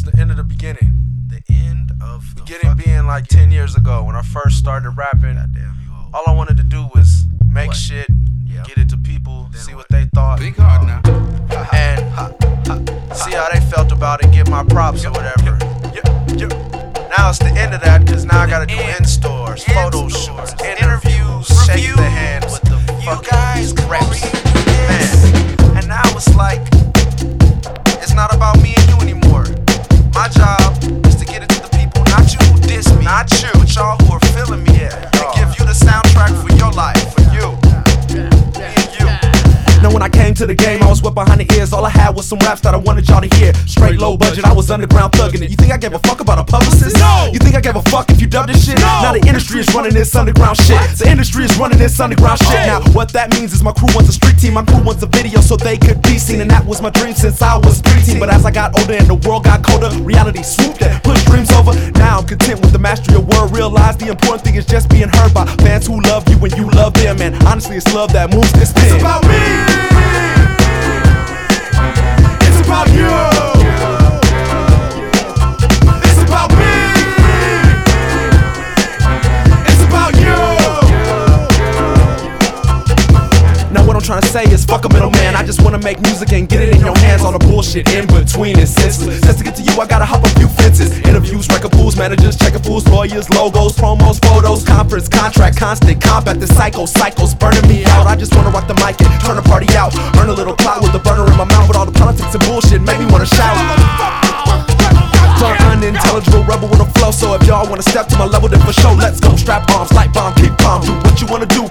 It's the end of the beginning. The end of the Beginning being like 10 years ago when I first started rapping. Goddamn, you. All I wanted to do was make What? shit, Yeah. get it to people, Then see what? what they thought, Big hard now. and see how they felt about it, get my props or whatever. Now it's the end of that because now I gotta do end. in stores, In photo stores, shoots, not you, y'all who are feeling me, and give you the soundtrack for your life, to the game, I was wet behind the ears. All I had was some raps that I wanted y'all to hear. Straight low budget, I was underground thugging it. You think I gave a fuck about a publicist? No. You think I gave a fuck if you dub this shit? No. Now the industry is running this underground shit. The industry is running this underground shit. Now what that means is my crew wants a street team. My crew wants a video so they could be seen, and that was my dream since I was preteen. But as I got older and the world got colder, reality swooped and pushed dreams over. Now I'm content with the mastery of word. Realize the important thing is just being heard by fans who love you and you love them. And honestly, it's love that moves this pen. It's about me. Trying to say is fuck a middleman. I just wanna make music and get it in your hands. All the bullshit in between is senseless. Just to get to you, I gotta hop a few fences. Interviews, record pools, managers, checking fools, lawyers, logos, promos, photos, conference, contract, constant combat. The psycho, cycles burning me out. I just wanna rock the mic and turn the party out. Earn a little clout with the burner in my mouth, but all the politics and bullshit make me wanna shout. Dark, unintelligible rebel with a flow. So if y'all wanna step to my level, then for sure, let's go. Strap bombs, light bomb, keep bomb. Do what you wanna do,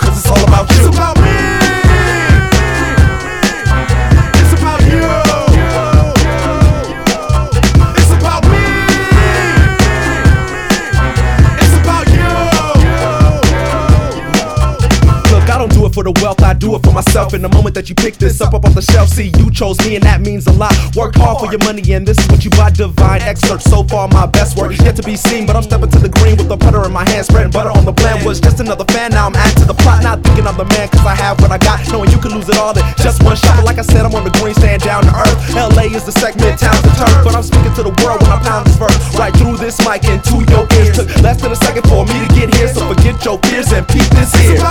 for the wealth, I do it for myself. In the moment that you pick this up up off the shelf, see, you chose me, and that means a lot. Work hard for your money, and this is what you buy. Divine excerpt. So far, my best work yet to be seen, but I'm stepping to the green with the putter in my hand, spreading butter on the plan. Was just another fan, now I'm adding to the plot. Not thinking I'm the man, cause I have what I got. Knowing you can lose it all in just one shot. But like I said, I'm on the green, staying down to earth. LA is the segment, town's the turf, but I'm speaking to the world when I pound this verse. Right through this mic into your ears. Took less than a second for me to get here, so forget your fears and peep this here.